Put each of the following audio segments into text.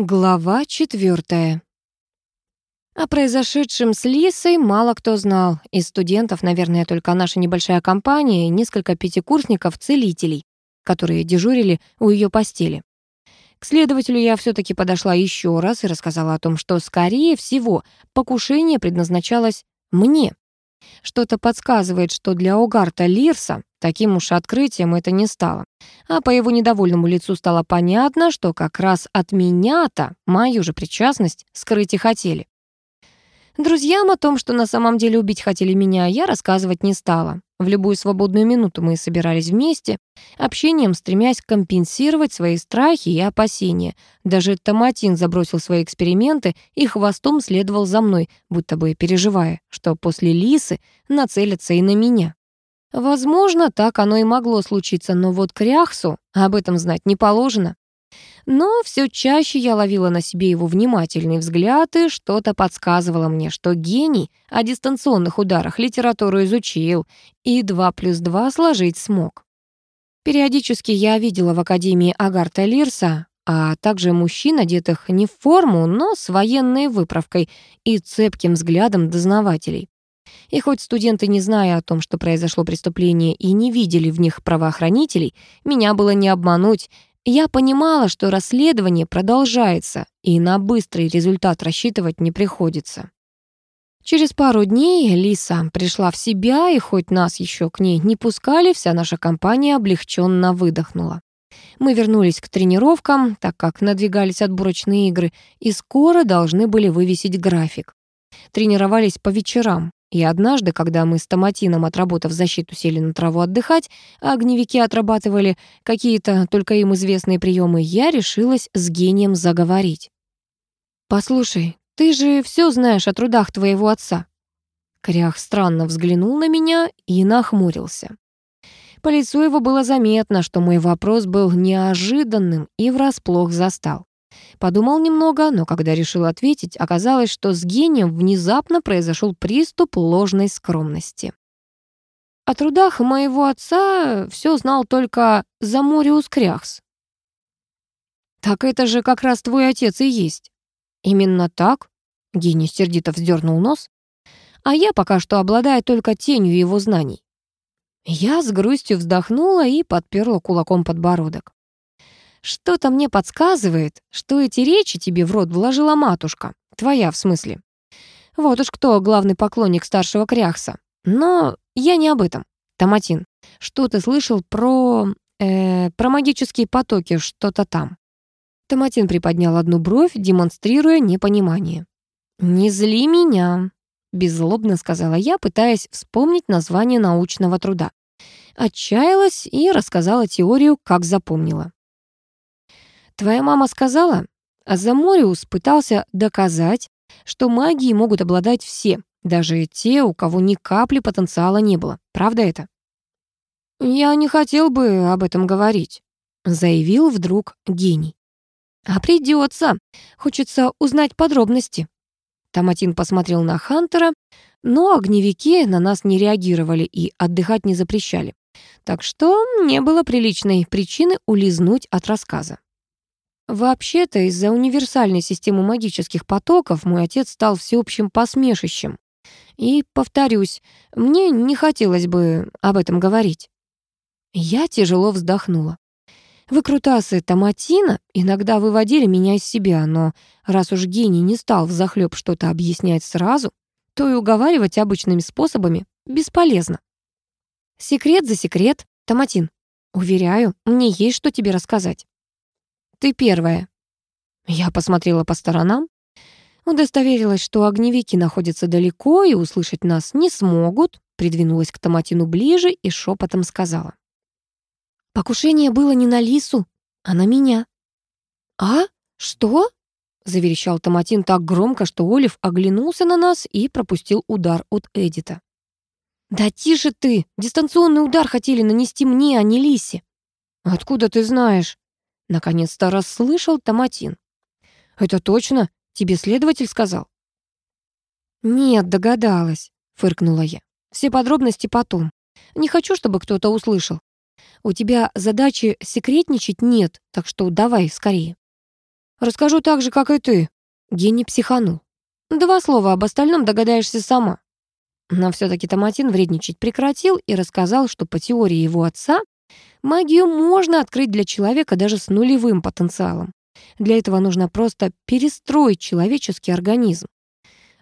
Глава четвертая. О произошедшем с Лисой мало кто знал. Из студентов, наверное, только наша небольшая компания и несколько пятикурсников-целителей, которые дежурили у ее постели. К следователю я все таки подошла еще раз и рассказала о том, что, скорее всего, покушение предназначалось мне. Что-то подсказывает, что для Огарта Лирса таким уж открытием это не стало. А по его недовольному лицу стало понятно, что как раз от меня-то мою же причастность скрыть и хотели. Друзьям о том, что на самом деле убить хотели меня, я рассказывать не стала. В любую свободную минуту мы собирались вместе, общением стремясь компенсировать свои страхи и опасения. Даже Томатин забросил свои эксперименты и хвостом следовал за мной, будто бы переживая, что после Лисы нацелятся и на меня. Возможно, так оно и могло случиться, но вот Кряхсу об этом знать не положено. Но все чаще я ловила на себе его внимательные взгляды, и что-то подсказывало мне, что гений о дистанционных ударах литературу изучил и два плюс два сложить смог. Периодически я видела в Академии Агарта Лирса, а также мужчин, одетых не в форму, но с военной выправкой и цепким взглядом дознавателей. И хоть студенты, не зная о том, что произошло преступление, и не видели в них правоохранителей, меня было не обмануть, я понимала, что расследование продолжается, и на быстрый результат рассчитывать не приходится. Через пару дней Лиса пришла в себя, и хоть нас еще к ней не пускали, вся наша компания облегченно выдохнула. Мы вернулись к тренировкам, так как надвигались отборочные игры, и скоро должны были вывесить график. Тренировались по вечерам. И однажды, когда мы с Томатином, отработав защиту, сели на траву отдыхать, а огневики отрабатывали какие-то только им известные приемы, я решилась с гением заговорить. «Послушай, ты же все знаешь о трудах твоего отца». Крях странно взглянул на меня и нахмурился. По лицу его было заметно, что мой вопрос был неожиданным и врасплох застал. Подумал немного, но когда решил ответить, оказалось, что с гением внезапно произошел приступ ложной скромности. О трудах моего отца все знал только Замориус Кряхс. «Так это же как раз твой отец и есть». «Именно так?» — гений сердито вздернул нос. «А я пока что обладаю только тенью его знаний». Я с грустью вздохнула и подперла кулаком подбородок. Что-то мне подсказывает, что эти речи тебе в рот вложила матушка. Твоя, в смысле. Вот уж кто главный поклонник старшего Кряхса. Но я не об этом. Томатин, что ты слышал про... Э, про магические потоки, что-то там? Томатин приподнял одну бровь, демонстрируя непонимание. «Не зли меня», — беззлобно сказала я, пытаясь вспомнить название научного труда. Отчаялась и рассказала теорию, как запомнила. Твоя мама сказала, а Замориус пытался доказать, что магией могут обладать все, даже те, у кого ни капли потенциала не было. Правда это? «Я не хотел бы об этом говорить», — заявил вдруг гений. «А придется. Хочется узнать подробности». Томатин посмотрел на Хантера, но огневики на нас не реагировали и отдыхать не запрещали. Так что не было приличной причины улизнуть от рассказа. Вообще-то, из-за универсальной системы магических потоков мой отец стал всеобщим посмешищем. И, повторюсь, мне не хотелось бы об этом говорить. Я тяжело вздохнула. Выкрутасы Томатина иногда выводили меня из себя, но раз уж гений не стал взахлёб что-то объяснять сразу, то и уговаривать обычными способами бесполезно. Секрет за секрет, Томатин. Уверяю, мне есть что тебе рассказать. Ты первая». Я посмотрела по сторонам, удостоверилась, что огневики находятся далеко и услышать нас не смогут, придвинулась к Томатину ближе и шепотом сказала. «Покушение было не на Лису, а на меня». «А? Что?» — заверещал Томатин так громко, что Олив оглянулся на нас и пропустил удар от Эдита. «Да тише ты! Дистанционный удар хотели нанести мне, а не Лисе!» «Откуда ты знаешь?» Наконец-то расслышал Томатин. «Это точно? Тебе следователь сказал?» «Нет, догадалась», — фыркнула я. «Все подробности потом. Не хочу, чтобы кто-то услышал. У тебя задачи секретничать нет, так что давай скорее». Расскажу так же, как и ты. Гений психанул. Два слова об остальном догадаешься сама. Но все-таки Томатин вредничать прекратил и рассказал, что по теории его отца магию можно открыть для человека даже с нулевым потенциалом. Для этого нужно просто перестроить человеческий организм.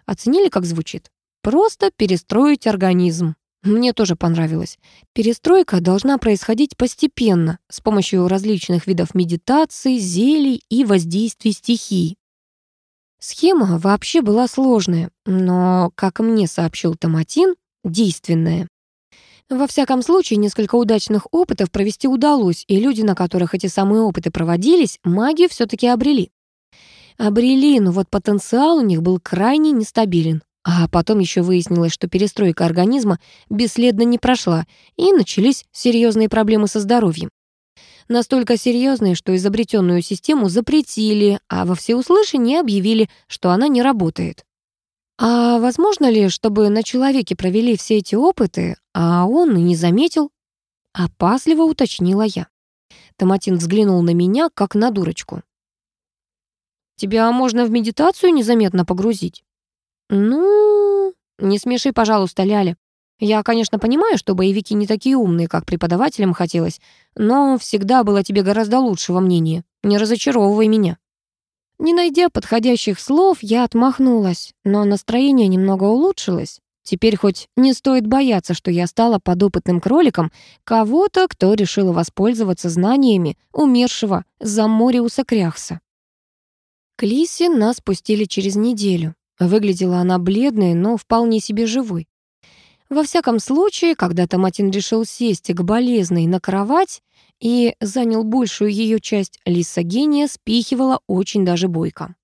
Оценили, как звучит? Просто перестроить организм. Мне тоже понравилось. Перестройка должна происходить постепенно, с помощью различных видов медитации, зелий и воздействий стихий. Схема вообще была сложная, но, как мне сообщил Томатин, действенная. Во всяком случае, несколько удачных опытов провести удалось, и люди, на которых эти самые опыты проводились, магию все таки обрели. Обрели, но вот потенциал у них был крайне нестабилен. А потом еще выяснилось, что перестройка организма бесследно не прошла, и начались серьезные проблемы со здоровьем. Настолько серьезные, что изобретенную систему запретили, а во всеуслышание объявили, что она не работает. А возможно ли, чтобы на человеке провели все эти опыты, а он и не заметил? Опасливо уточнила я. Томатин взглянул на меня, как на дурочку. «Тебя можно в медитацию незаметно погрузить?» «Ну...» «Не смеши, пожалуйста, Ляля. Я, конечно, понимаю, что боевики не такие умные, как преподавателям хотелось, но всегда было тебе гораздо лучшего мнения. Не разочаровывай меня». Не найдя подходящих слов, я отмахнулась, но настроение немного улучшилось. Теперь хоть не стоит бояться, что я стала подопытным кроликом кого-то, кто решил воспользоваться знаниями умершего за Мориуса Кряхса. К Лисе нас пустили через неделю. Выглядела она бледной, но вполне себе живой. Во всяком случае, когда Томатин решил сесть к болезной на кровать и занял большую ее часть, Лиса Гения спихивала очень даже бойко.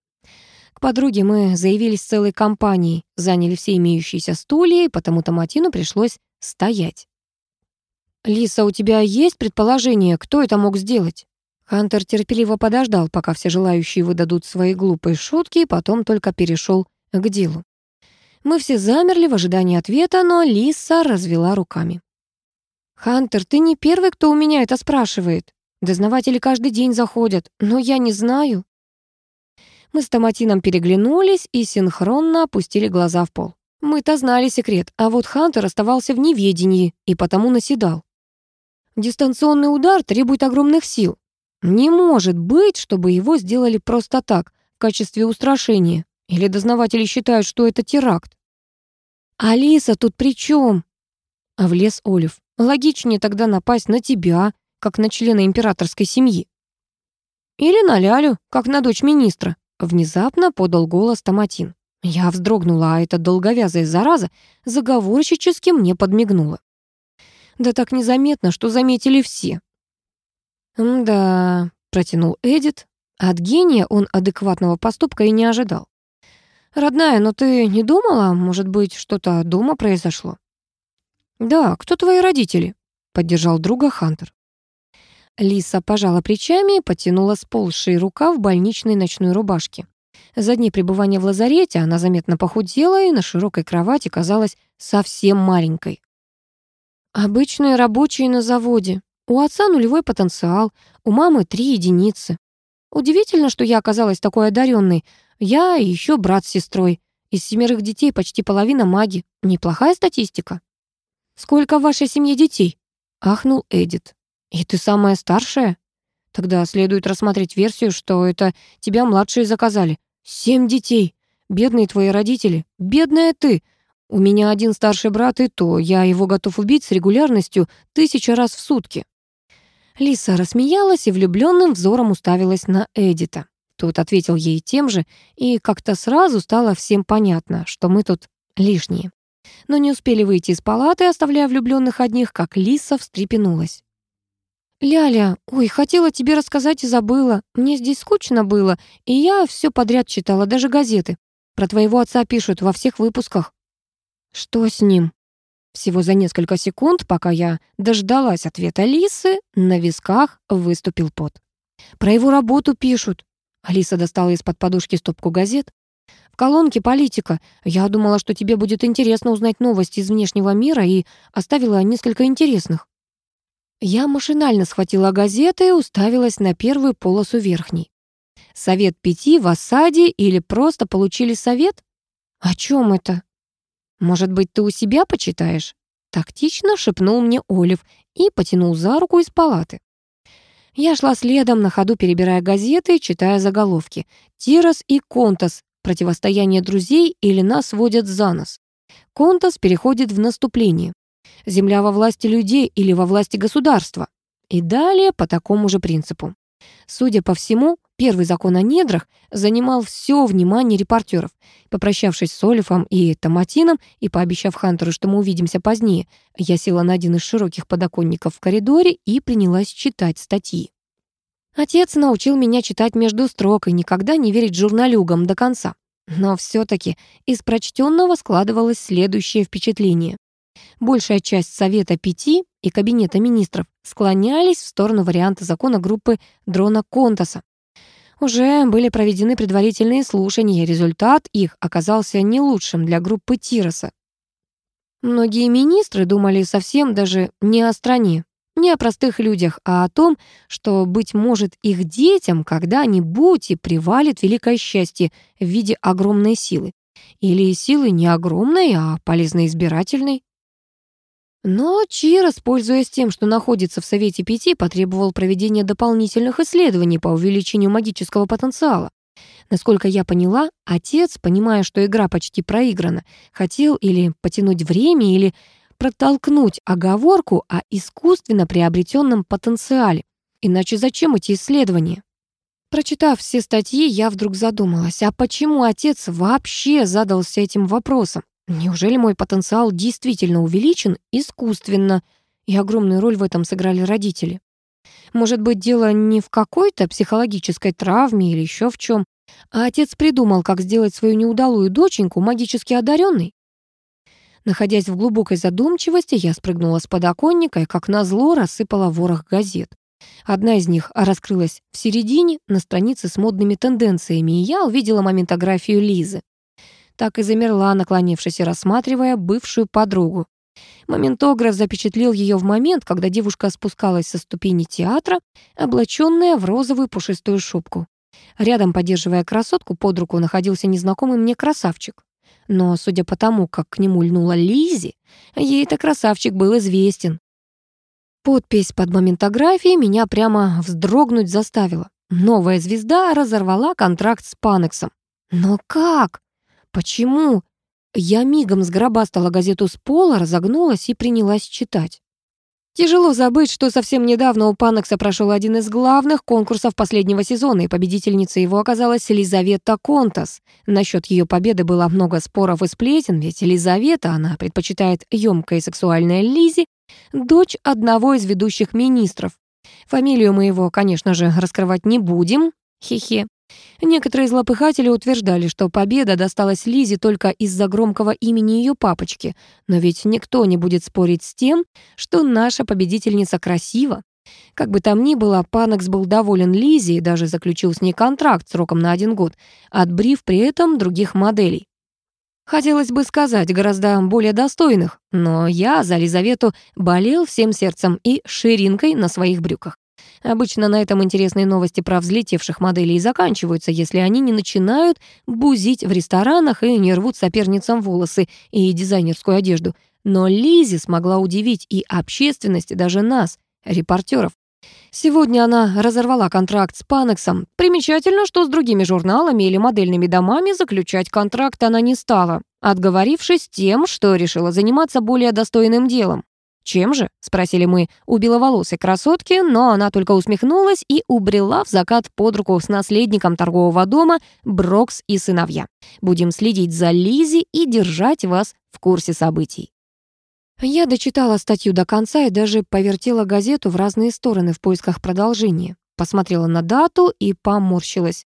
К подруге мы заявились целой компанией, заняли все имеющиеся стулья, и потому Томатину пришлось стоять. «Лиса, у тебя есть предположение, кто это мог сделать?» Хантер терпеливо подождал, пока все желающие выдадут свои глупые шутки, и потом только перешел к делу. Мы все замерли в ожидании ответа, но Лиса развела руками. «Хантер, ты не первый, кто у меня это спрашивает. Дознаватели каждый день заходят, но я не знаю». Мы с Томатином переглянулись и синхронно опустили глаза в пол. Мы-то знали секрет, а вот Хантер оставался в неведении и потому наседал. Дистанционный удар требует огромных сил. Не может быть, чтобы его сделали просто так, в качестве устрашения. Или дознаватели считают, что это теракт? «Алиса тут при чем? А влез Олив. «Логичнее тогда напасть на тебя, как на члена императорской семьи». «Или на Лялю, как на дочь министра», — внезапно подал голос Томатин. Я вздрогнула, а эта долговязая зараза заговорщически мне подмигнула. Да так незаметно, что заметили все. «Да», — протянул Эдит. От гения он адекватного поступка и не ожидал. «Родная, но ты не думала, может быть, что-то дома произошло?» «Да, кто твои родители?» — поддержал друга Хантер. Лиса пожала плечами и потянула сползший рука в больничной ночной рубашке. За дни пребывания в лазарете она заметно похудела и на широкой кровати казалась совсем маленькой. «Обычные рабочие на заводе. У отца нулевой потенциал, у мамы три единицы. Удивительно, что я оказалась такой одаренной. Я и еще брат с сестрой. Из семерых детей почти половина маги. Неплохая статистика. «Сколько в вашей семье детей?» — ахнул Эдит. «И ты самая старшая?» «Тогда следует рассмотреть версию, что это тебя младшие заказали. Семь детей. Бедные твои родители. Бедная ты. У меня один старший брат, и то я его готов убить с регулярностью тысяча раз в сутки». Лиса рассмеялась и влюбленным взором уставилась на Эдита. Тот ответил ей тем же, и как-то сразу стало всем понятно, что мы тут лишние. Но не успели выйти из палаты, оставляя влюбленных одних, как Лиса встрепенулась. «Ляля, ой, хотела тебе рассказать и забыла. Мне здесь скучно было, и я все подряд читала, даже газеты. Про твоего отца пишут во всех выпусках». «Что с ним?» Всего за несколько секунд, пока я дождалась ответа Лисы, на висках выступил пот. «Про его работу пишут». Алиса достала из-под подушки стопку газет. «В колонке политика. Я думала, что тебе будет интересно узнать новости из внешнего мира и оставила несколько интересных». Я машинально схватила газеты и уставилась на первую полосу верхней. Совет пяти в осаде или просто получили совет? О чем это? Может быть, ты у себя почитаешь? Тактично шепнул мне Олив и потянул за руку из палаты. Я шла следом, на ходу перебирая газеты, читая заголовки. «Тирос и Контас. Противостояние друзей или нас водят за нос». Контас переходит в наступление. Земля во власти людей или во власти государства. И далее по такому же принципу. Судя по всему, первый закон о недрах занимал все внимание репортеров. Попрощавшись с Олифом и Томатином и пообещав Хантеру, что мы увидимся позднее, я села на один из широких подоконников в коридоре и принялась читать статьи. Отец научил меня читать между строк и никогда не верить журналюгам до конца. Но все таки из прочтенного складывалось следующее впечатление. Большая часть Совета Пяти и Кабинета министров склонялись в сторону варианта закона группы Дрона Контаса. Уже были проведены предварительные слушания, результат их оказался не лучшим для группы Тироса. Многие министры думали совсем даже не о стране, не о простых людях, а о том, что, быть может, их детям когда-нибудь и привалит великое счастье в виде огромной силы. Или силы не огромной, а полезно избирательной. Но Чирос, пользуясь тем, что находится в Совете Пяти, потребовал проведения дополнительных исследований по увеличению магического потенциала. Насколько я поняла, отец, понимая, что игра почти проиграна, хотел или потянуть время, или протолкнуть оговорку о искусственно приобретенном потенциале. Иначе зачем эти исследования? Прочитав все статьи, я вдруг задумалась, а почему отец вообще задался этим вопросом? Неужели мой потенциал действительно увеличен искусственно, и огромную роль в этом сыграли родители? Может быть, дело не в какой-то психологической травме или еще в чем, а отец придумал, как сделать свою неудалую доченьку магически одаренной? Находясь в глубокой задумчивости, я спрыгнула с подоконника и, как назло, рассыпала ворох газет. Одна из них раскрылась в середине, на странице с модными тенденциями, и я увидела моментографию Лизы так и замерла, наклонившись и рассматривая бывшую подругу. Моментограф запечатлел ее в момент, когда девушка спускалась со ступени театра, облаченная в розовую пушистую шубку. Рядом, поддерживая красотку, под руку находился незнакомый мне красавчик. Но, судя по тому, как к нему льнула Лизи, ей-то красавчик был известен. Подпись под моментографией меня прямо вздрогнуть заставила. Новая звезда разорвала контракт с Панексом. Но как? Почему? Я мигом сгробастала газету с пола, разогнулась и принялась читать. Тяжело забыть, что совсем недавно у Панекса прошел один из главных конкурсов последнего сезона, и победительницей его оказалась Елизавета Контас. Насчет ее победы было много споров и сплетен, ведь Елизавета, она предпочитает ёмкое и сексуальное Лизи, дочь одного из ведущих министров. Фамилию мы его, конечно же, раскрывать не будем, хе-хе. Некоторые злопыхатели утверждали, что победа досталась Лизе только из-за громкого имени ее папочки, но ведь никто не будет спорить с тем, что наша победительница красива. Как бы там ни было, Панекс был доволен Лизе и даже заключил с ней контракт сроком на один год, отбрив при этом других моделей. Хотелось бы сказать, гораздо более достойных, но я за Лизавету болел всем сердцем и ширинкой на своих брюках. Обычно на этом интересные новости про взлетевших моделей заканчиваются, если они не начинают бузить в ресторанах и не рвут соперницам волосы и дизайнерскую одежду. Но Лизи смогла удивить и общественность, и даже нас, репортеров. Сегодня она разорвала контракт с Панексом. Примечательно, что с другими журналами или модельными домами заключать контракт она не стала, отговорившись тем, что решила заниматься более достойным делом. «Чем же?» — спросили мы у беловолосой красотки, но она только усмехнулась и убрела в закат под руку с наследником торгового дома Брокс и сыновья. Будем следить за Лизи и держать вас в курсе событий. Я дочитала статью до конца и даже повертела газету в разные стороны в поисках продолжения. Посмотрела на дату и поморщилась.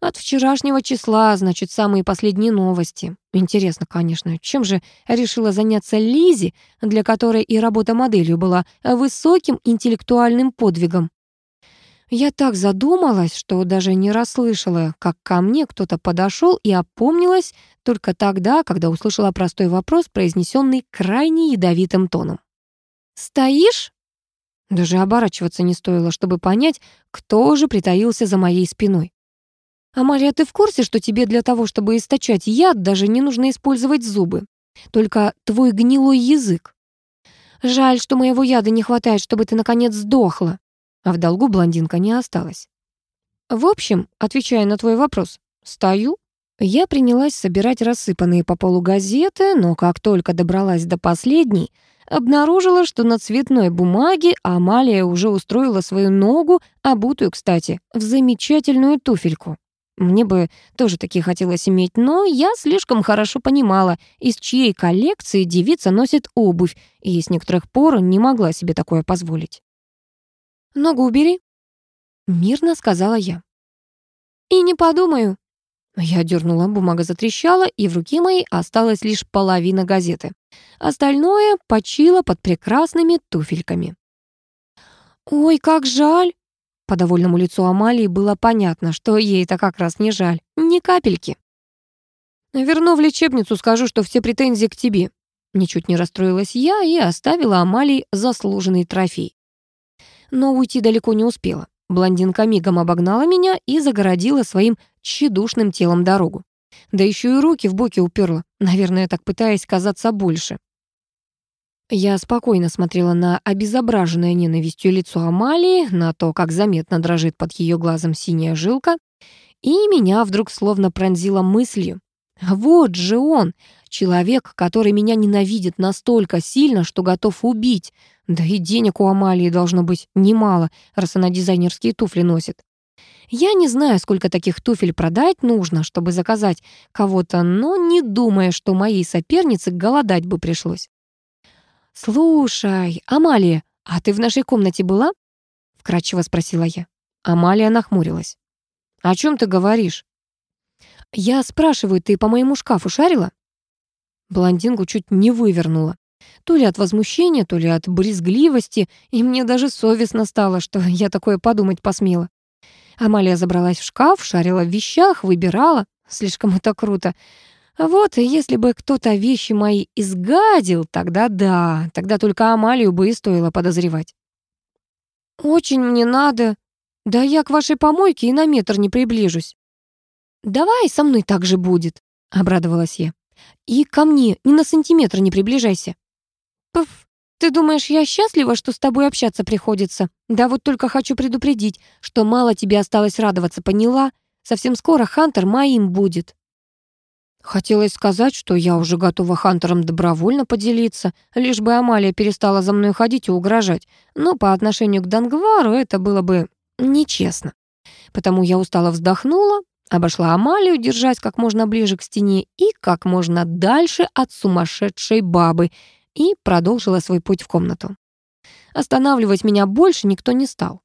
От вчерашнего числа, значит, самые последние новости. Интересно, конечно, чем же решила заняться Лизи, для которой и работа моделью была высоким интеллектуальным подвигом. Я так задумалась, что даже не расслышала, как ко мне кто-то подошел и опомнилась только тогда, когда услышала простой вопрос, произнесенный крайне ядовитым тоном. «Стоишь?» Даже оборачиваться не стоило, чтобы понять, кто же притаился за моей спиной. «Амалия, ты в курсе, что тебе для того, чтобы источать яд, даже не нужно использовать зубы? Только твой гнилой язык. Жаль, что моего яда не хватает, чтобы ты, наконец, сдохла». А в долгу блондинка не осталась. В общем, отвечая на твой вопрос, стою. Я принялась собирать рассыпанные по полу газеты, но как только добралась до последней, обнаружила, что на цветной бумаге Амалия уже устроила свою ногу, обутую, кстати, в замечательную туфельку. Мне бы тоже такие хотелось иметь, но я слишком хорошо понимала, из чьей коллекции девица носит обувь, и с некоторых пор не могла себе такое позволить. «Ногу убери», — мирно сказала я. «И не подумаю». Я дернула, бумага затрещала, и в руке моей осталась лишь половина газеты. Остальное почило под прекрасными туфельками. «Ой, как жаль!» По довольному лицу Амалии было понятно, что ей это как раз не жаль. Ни капельки. «Верну в лечебницу, скажу, что все претензии к тебе». Ничуть не расстроилась я и оставила Амалии заслуженный трофей. Но уйти далеко не успела. Блондинка мигом обогнала меня и загородила своим тщедушным телом дорогу. Да еще и руки в боки уперла, наверное, так пытаясь казаться больше. Я спокойно смотрела на обезображенное ненавистью лицо Амалии, на то, как заметно дрожит под ее глазом синяя жилка, и меня вдруг словно пронзила мыслью. Вот же он, человек, который меня ненавидит настолько сильно, что готов убить. Да и денег у Амалии должно быть немало, раз она дизайнерские туфли носит. Я не знаю, сколько таких туфель продать нужно, чтобы заказать кого-то, но не думая, что моей сопернице голодать бы пришлось. «Слушай, Амалия, а ты в нашей комнате была?» — вкратчиво спросила я. Амалия нахмурилась. «О чем ты говоришь?» «Я спрашиваю, ты по моему шкафу шарила?» Блондинку чуть не вывернула. То ли от возмущения, то ли от брезгливости, и мне даже совестно стало, что я такое подумать посмела. Амалия забралась в шкаф, шарила в вещах, выбирала. Слишком это круто. Вот, и если бы кто-то вещи мои изгадил, тогда да, тогда только Амалию бы и стоило подозревать. «Очень мне надо. Да я к вашей помойке и на метр не приближусь». «Давай со мной так же будет», — обрадовалась я. «И ко мне ни на сантиметр не приближайся». «Пф, ты думаешь, я счастлива, что с тобой общаться приходится? Да вот только хочу предупредить, что мало тебе осталось радоваться, поняла? Совсем скоро Хантер моим будет». Хотелось сказать, что я уже готова Хантером добровольно поделиться, лишь бы Амалия перестала за мной ходить и угрожать, но по отношению к Дангвару это было бы нечестно. Потому я устало вздохнула, обошла Амалию, держась как можно ближе к стене и как можно дальше от сумасшедшей бабы, и продолжила свой путь в комнату. Останавливать меня больше никто не стал.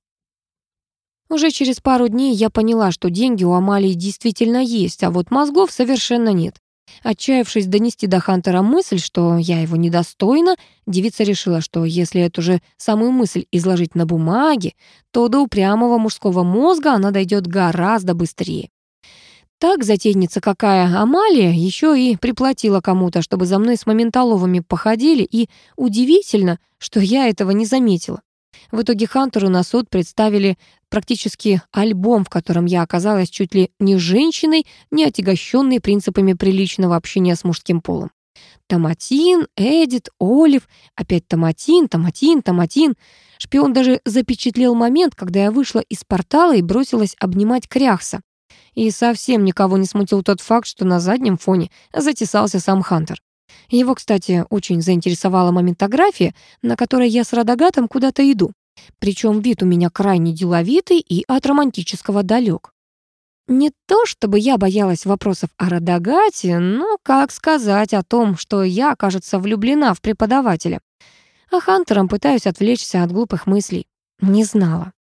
Уже через пару дней я поняла, что деньги у Амалии действительно есть, а вот мозгов совершенно нет. Отчаявшись донести до Хантера мысль, что я его недостойна, девица решила, что если эту же самую мысль изложить на бумаге, то до упрямого мужского мозга она дойдет гораздо быстрее. Так затейница какая Амалия еще и приплатила кому-то, чтобы за мной с моменталовыми походили, и удивительно, что я этого не заметила. В итоге Хантеру на суд представили практически альбом, в котором я оказалась чуть ли не женщиной, не отягощенной принципами приличного общения с мужским полом. Томатин, Эдит, Олив, опять Томатин, Томатин, Томатин. Шпион даже запечатлел момент, когда я вышла из портала и бросилась обнимать Кряхса. И совсем никого не смутил тот факт, что на заднем фоне затесался сам Хантер. Его, кстати, очень заинтересовала моментография, на которой я с Радагатом куда-то иду. Причем вид у меня крайне деловитый и от романтического далек. Не то чтобы я боялась вопросов о Радагате, но как сказать о том, что я, кажется, влюблена в преподавателя. А Хантером пытаюсь отвлечься от глупых мыслей. Не знала.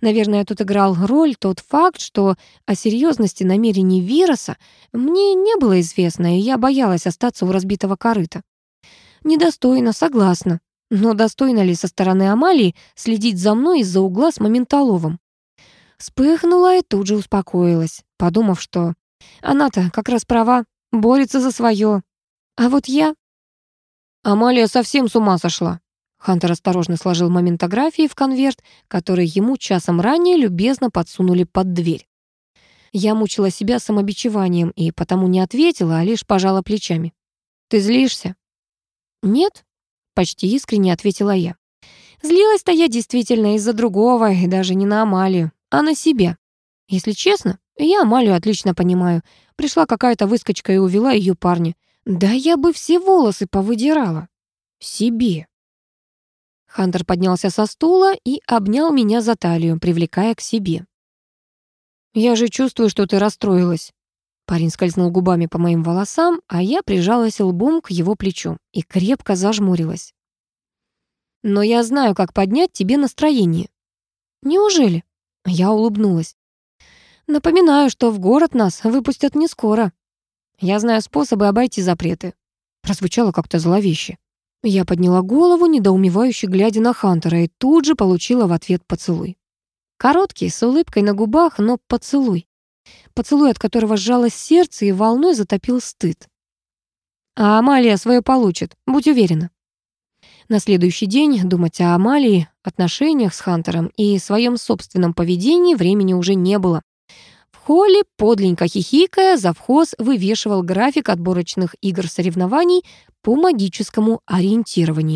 Наверное, тут играл роль тот факт, что о серьезности намерений вируса мне не было известно, и я боялась остаться у разбитого корыта. Недостойно, согласна. Но достойно ли со стороны Амалии следить за мной из-за угла с Моменталовым? Вспыхнула и тут же успокоилась, подумав, что она-то как раз права, борется за свое. А вот я... Амалия совсем с ума сошла. Хантер осторожно сложил моментографии в конверт, который ему часом ранее любезно подсунули под дверь. Я мучила себя самобичеванием и потому не ответила, а лишь пожала плечами. «Ты злишься?» «Нет», — почти искренне ответила я. Злилась-то я действительно из-за другого, и даже не на Амалию, а на себя. Если честно, я Амалию отлично понимаю. Пришла какая-то выскочка и увела ее парня. Да я бы все волосы повыдирала. Себе. Хантер поднялся со стула и обнял меня за талию, привлекая к себе. «Я же чувствую, что ты расстроилась». Парень скользнул губами по моим волосам, а я прижалась лбом к его плечу и крепко зажмурилась. «Но я знаю, как поднять тебе настроение». «Неужели?» Я улыбнулась. «Напоминаю, что в город нас выпустят не скоро. Я знаю способы обойти запреты». Прозвучало как-то зловеще. Я подняла голову, недоумевающе глядя на Хантера, и тут же получила в ответ поцелуй. Короткий, с улыбкой на губах, но поцелуй. Поцелуй, от которого сжалось сердце и волной затопил стыд. А Амалия свое получит, будь уверена. На следующий день думать о Амалии, отношениях с Хантером и своем собственном поведении времени уже не было. Холле, подленько хихикая, завхоз вывешивал график отборочных игр соревнований по магическому ориентированию.